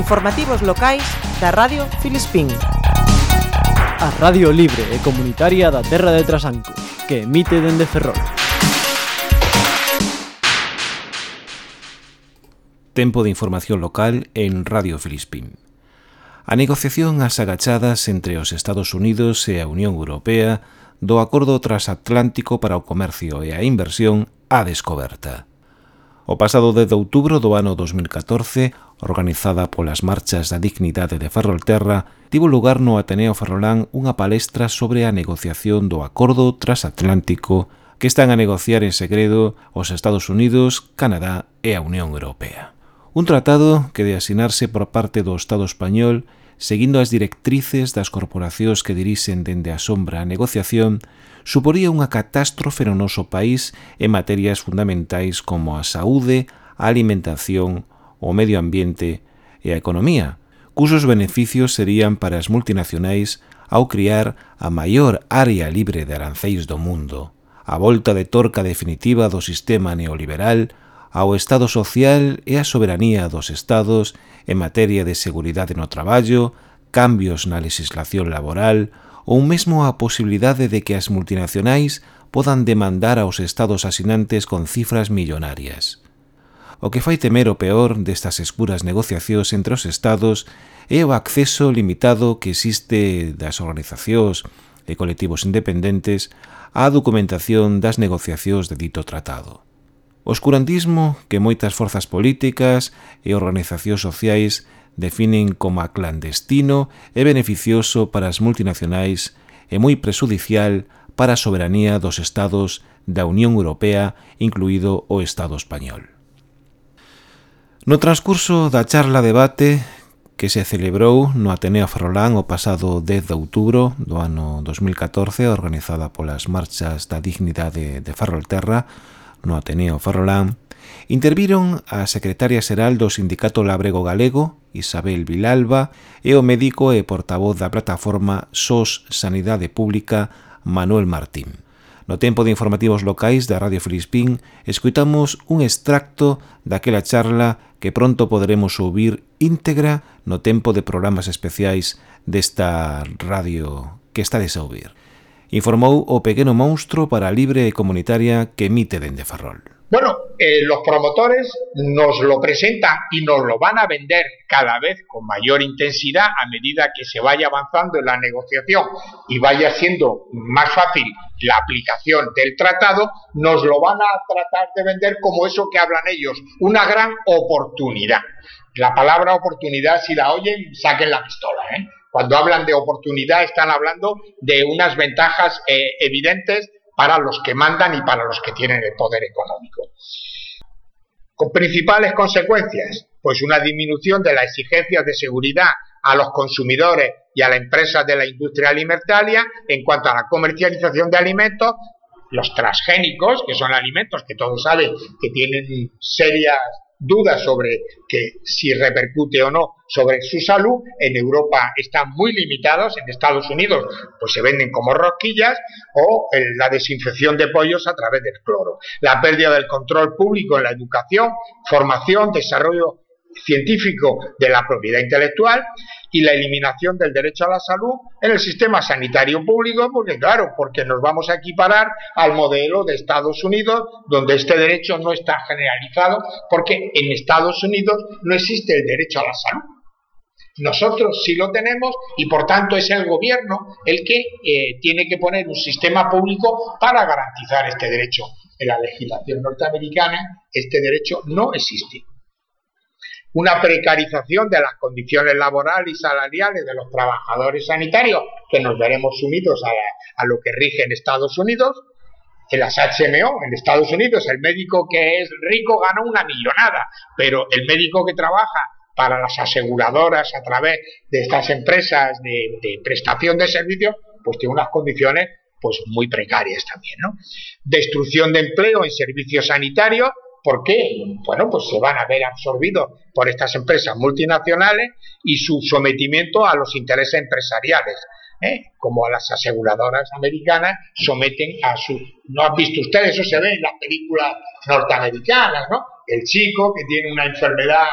Informativos locais da Radio Filispín. A Radio Libre e Comunitaria da Terra de Trasanco, que emite dende Ferrol. Tempo de información local en Radio Filispín. A negociación ás agachadas entre os Estados Unidos e a Unión Europea do Acordo Transatlántico para o Comercio e a Inversión a descoberta. O pasado 10 de outubro do ano 2014, organizada polas marchas da dignidade de Ferrolterra, tivo lugar no Ateneo Ferrolán unha palestra sobre a negociación do Acordo Transatlántico que están a negociar en segredo os Estados Unidos, Canadá e a Unión Europea. Un tratado que de asinarse por parte do Estado español seguindo as directrices das corporacións que dirixen dende a sombra a negociación, suporía unha catástrofe no noso país en materias fundamentais como a saúde, a alimentación o medio ambiente e a economía, cusos beneficios serían para as multinacionais ao criar a maior área libre de aranceis do mundo, a volta de torca definitiva do sistema neoliberal ao Estado social e a soberanía dos Estados en materia de seguridade no traballo, cambios na legislación laboral ou mesmo a posibilidade de que as multinacionais podan demandar aos Estados asinantes con cifras millonarias. O que fai temer o peor destas escuras negociacións entre os estados é o acceso limitado que existe das organizacións e colectivos independentes á documentación das negociacións de dito tratado. O oscurantismo que moitas forzas políticas e organizacións sociais definen como clandestino e beneficioso para as multinacionais e moi presudicial para a soberanía dos estados da Unión Europea, incluído o Estado español. No transcurso da charla debate que se celebrou no Ateneo Ferrolán o pasado 10 de outubro do ano 2014 organizada polas Marchas da Dignidade de Ferrolterra no Ateneo Ferrolán interviron a secretaria xeral do Sindicato Labrego Galego Isabel Vilalba e o médico e portavoz da plataforma SOS Sanidade Pública Manuel Martín. No tempo de informativos locais da Radio Filispín, escuitamos un extracto daquela charla que pronto poderemos ouvir íntegra no tempo de programas especiais desta radio que está a ouvir. Informou o pequeno monstro para a libre e comunitaria que emite dende Ferrol. Bueno, eh, los promotores nos lo presentan y nos lo van a vender cada vez con mayor intensidad a medida que se vaya avanzando en la negociación y vaya siendo más fácil la aplicación del tratado, nos lo van a tratar de vender como eso que hablan ellos, una gran oportunidad. La palabra oportunidad, si la oyen, saquen la pistola. ¿eh? Cuando hablan de oportunidad, están hablando de unas ventajas eh, evidentes para los que mandan y para los que tienen el poder económico. Con principales consecuencias, pues una disminución de las exigencias de seguridad a los consumidores y a las empresas de la industria alimentaria en cuanto a la comercialización de alimentos, los transgénicos, que son alimentos que todos saben que tienen serias dudas sobre que si repercute o no sobre su salud. En Europa están muy limitados, en Estados Unidos pues se venden como rosquillas o la desinfección de pollos a través del cloro. La pérdida del control público en la educación, formación, desarrollo científico de la propiedad intelectual y la eliminación del derecho a la salud en el sistema sanitario público, porque claro, porque nos vamos a equiparar al modelo de Estados Unidos, donde este derecho no está generalizado, porque en Estados Unidos no existe el derecho a la salud. Nosotros sí lo tenemos y por tanto es el gobierno el que eh, tiene que poner un sistema público para garantizar este derecho. En la legislación norteamericana este derecho no existe una precarización de las condiciones laborales y salariales de los trabajadores sanitarios, que nos veremos sumidos a, lo que rige en Estados Unidos. En las HMO, en Estados Unidos, el médico que es rico gana una millonada, pero el médico que trabaja para las aseguradoras a través de estas empresas de, de prestación de servicios, pues tiene unas condiciones pues muy precarias también, ¿no? Destrucción de empleo en servicios sanitarios, ¿Por qué? Bueno, pues se van a ver absorbidos por estas empresas multinacionales y su sometimiento a los intereses empresariales. ¿eh? como a las aseguradoras americanas someten a su... ¿No han visto ustedes? Eso se ve en las películas norteamericanas, ¿no? El chico que tiene una enfermedad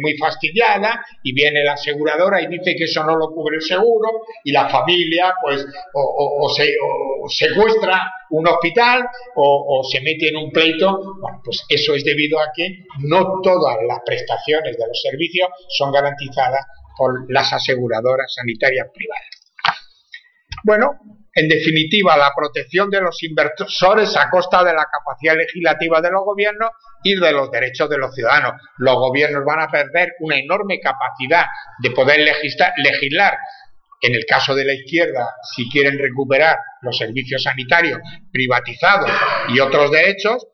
muy fastidiada y viene la aseguradora y dice que eso no lo cubre el seguro y la familia pues o, se, secuestra un hospital o, se mete en un pleito. Bueno, pues eso es debido a que no todas las prestaciones de los servicios son garantizadas por las aseguradoras sanitarias privadas. Bueno, en definitiva, la protección de los inversores a costa de la capacidad legislativa de los gobiernos y de los derechos de los ciudadanos. Los gobiernos van a perder una enorme capacidad de poder legislar. En el caso de la izquierda, si quieren recuperar los servicios sanitarios privatizados y otros derechos,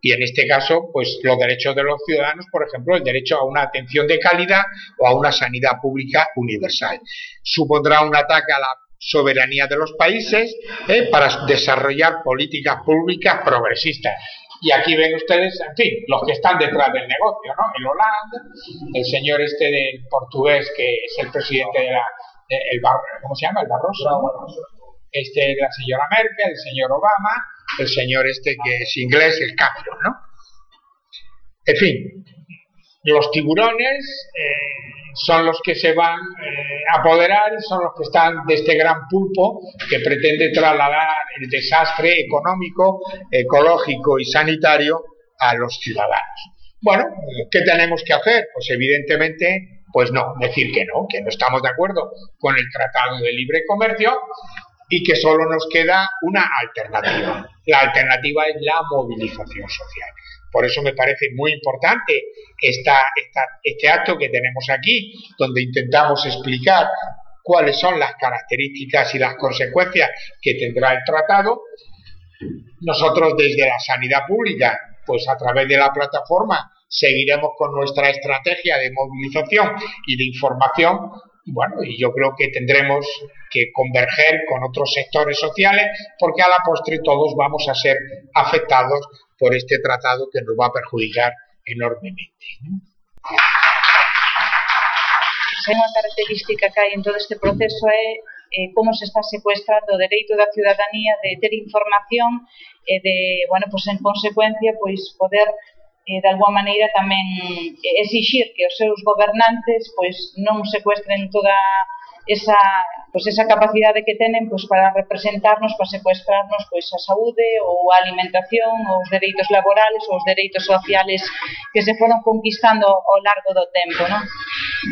y en este caso, pues los derechos de los ciudadanos, por ejemplo, el derecho a una atención de calidad o a una sanidad pública universal. Supondrá un ataque a la soberanía de los países eh, para desarrollar políticas públicas progresistas. Y aquí ven ustedes, en fin, los que están detrás del negocio, ¿no? El Hollande, el señor este del portugués que es el presidente de la, el ¿cómo se llama? El Barroso. Este, la señora Merkel, el señor Obama, el señor este que es inglés, el Cameron, ¿no? En fin, los tiburones eh, son los que se van eh, a apoderar son los que están de este gran pulpo que pretende trasladar el desastre económico, ecológico y sanitario a los ciudadanos. Bueno, ¿qué tenemos que hacer? Pues evidentemente, pues no, decir que no, que no estamos de acuerdo con el Tratado de Libre Comercio y que solo nos queda una alternativa. La alternativa es la movilización social. Por eso me parece muy importante este acto que tenemos aquí, donde intentamos explicar cuáles son las características y las consecuencias que tendrá el tratado. Nosotros desde la sanidad pública, pues a través de la plataforma, seguiremos con nuestra estrategia de movilización y de información bueno, y yo creo que tendremos que converger con otros sectores sociales porque a la postre todos vamos a ser afectados por este tratado que nos va a perjudicar enormemente. ¿no? Unha característica que hai en todo este proceso é eh, eh como se está secuestrando o dereito da ciudadanía de ter información e eh, de, bueno, pues en consecuencia, pois poder eh, de alguma maneira tamén eh, exixir que os seus gobernantes pois non secuestren toda a esa, pues esa capacidade que tenen pues, para representarnos, para secuestrarnos pois, pues, a saúde ou a alimentación ou os dereitos laborales ou os dereitos sociales que se foron conquistando ao largo do tempo. Non?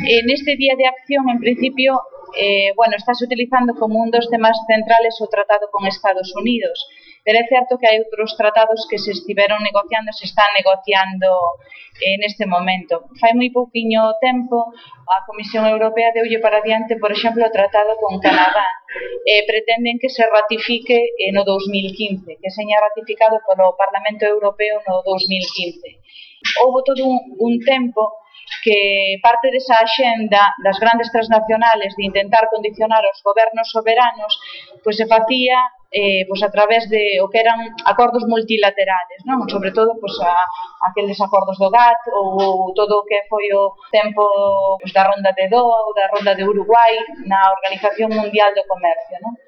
En este Día de Acción, en principio, eh, bueno, estás utilizando como un dos temas centrales o tratado con Estados Unidos, Pero é certo que hai outros tratados que se estiveron negociando, se están negociando eh, neste momento. Fai moi pouquiño tempo a Comisión Europea deulle para diante, por exemplo, o tratado con Canadá. Eh, pretenden que se ratifique eh, no 2015, que seña ratificado polo Parlamento Europeo no 2015. Houve todo un, un tempo que parte desa axenda das grandes transnacionales de intentar condicionar os gobernos soberanos pois se facía eh, pois a través de o que eran acordos multilaterales, non? sobre todo pois, a, aqueles acordos do GATT ou todo o que foi o tempo pois, da Ronda de Doha ou da Ronda de Uruguai na Organización Mundial do Comercio. Non?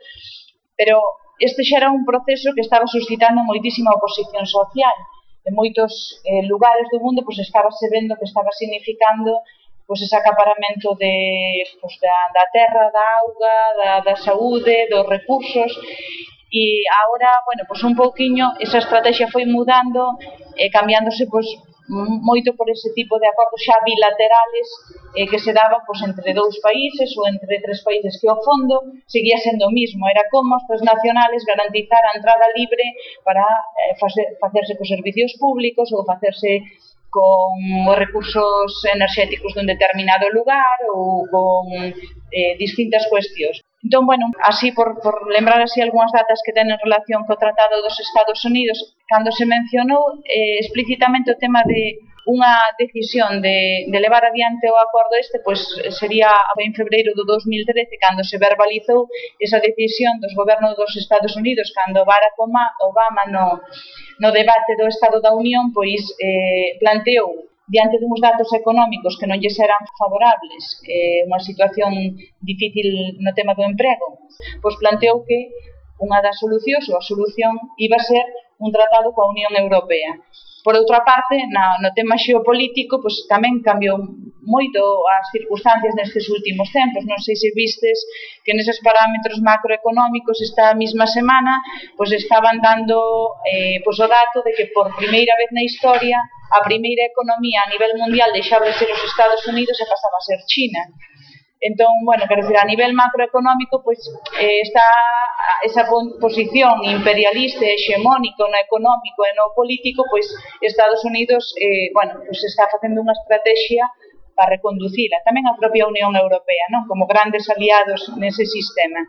Pero este xa era un proceso que estaba suscitando moitísima oposición social. En moitos eh, lugares do mundo pois, estaba se vendo que estaba significando pois ese acaparamento de, pois, da, da terra, da auga, da, da saúde, dos recursos E agora, bueno, pois un pouquiño esa estrategia foi mudando e cambiándose pois moito por ese tipo de acordos xa bilaterales eh, que se daban pois, entre dous países ou entre tres países que ao fondo seguía sendo o mismo, era como as transnacionales garantizar a entrada libre para eh, facer, facerse cos servicios públicos ou facerse con os recursos enerxéticos dun determinado lugar ou con eh, distintas cuestións. Entón, bueno, así por, por lembrar así algunhas datas que ten en relación co Tratado dos Estados Unidos, cando se mencionou eh, explícitamente o tema de unha decisión de, de levar adiante o acordo este pois sería en febreiro do 2013 cando se verbalizou esa decisión dos gobernos dos Estados Unidos cando Barack Obama no, no debate do Estado da Unión pois eh, planteou diante duns datos económicos que non lle serán favorables, eh, unha situación difícil no tema do emprego, pois planteou que unha das solucións ou a solución iba a ser un tratado coa Unión Europea. Por outra parte, na, no tema xeopolítico, pois, tamén cambiou moito as circunstancias nestes últimos tempos. Non sei se vistes que neses parámetros macroeconómicos esta mesma semana pois, estaban dando eh, pois, o dato de que por primeira vez na historia a primeira economía a nivel mundial deixaba de ser os Estados Unidos e pasaba a ser China Entón, bueno, quero decir, a nivel macroeconómico, pois eh, está esa posición imperialista e hexemónico no económico e no político, pois Estados Unidos, eh, bueno, pois está facendo unha estrategia para reconducila. Tamén a propia Unión Europea, non? Como grandes aliados nese sistema.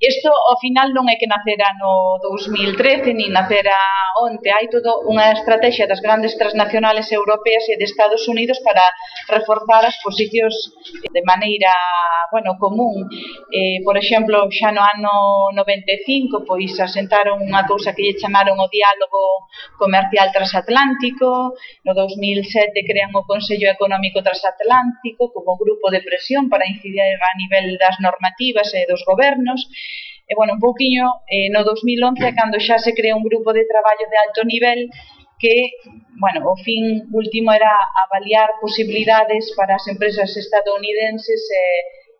Isto, ao final, non é que nacera no 2013, nin nacera onte. Hai todo unha estrategia das grandes transnacionales europeas e de Estados Unidos para reforzar as posicións de maneira, bueno, común. Eh, por exemplo, xa no ano 95, pois asentaron unha cousa que lle chamaron o diálogo comercial transatlántico. No 2007 crean o Consello Económico Transatlántico como grupo de presión para incidir a nivel das normativas e dos gobernos E, bueno, un pouquiño, eh, no 2011, cando xa se creou un grupo de traballo de alto nivel que, bueno, o fin último era avaliar posibilidades para as empresas estadounidenses e,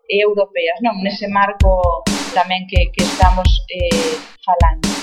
e europeas, non? Nese marco tamén que, que estamos eh, falando.